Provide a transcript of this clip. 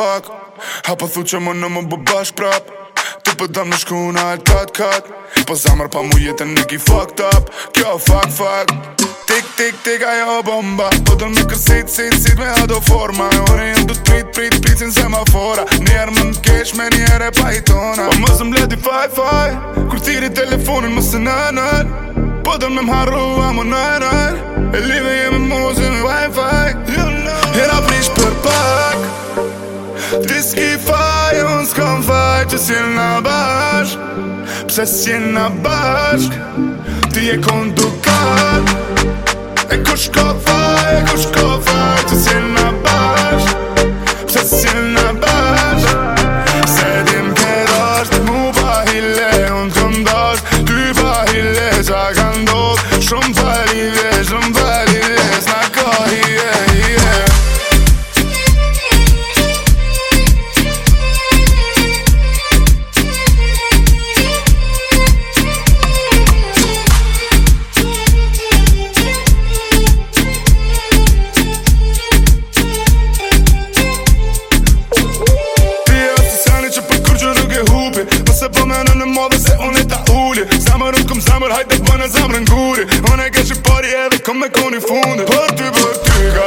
pak Hapa thu që më në më bëbash prap Të pëdam në shku në alë kat kat Po zamar pa mu jetën në ki fucked up Kjo fuck fuck Tik tik tik ajo bomba Po të në kërsit sit sit me ato forma E ore jem të trit prit prit sin semafora Njerë më në kesh me njerë e pajtona Po më zëm ledi faj faj Kur tiri telefonin më së nënën Po të në më harru amë nënën E live jemi e muzin vaj besoj që si në bashk Pse si në bashk Ti e konduk Më rrëm këm sa mërë Hajde këpër në sa mërë në guri Më në gëshë i përri E dhe këmë e kënë i fundë Party, party, ka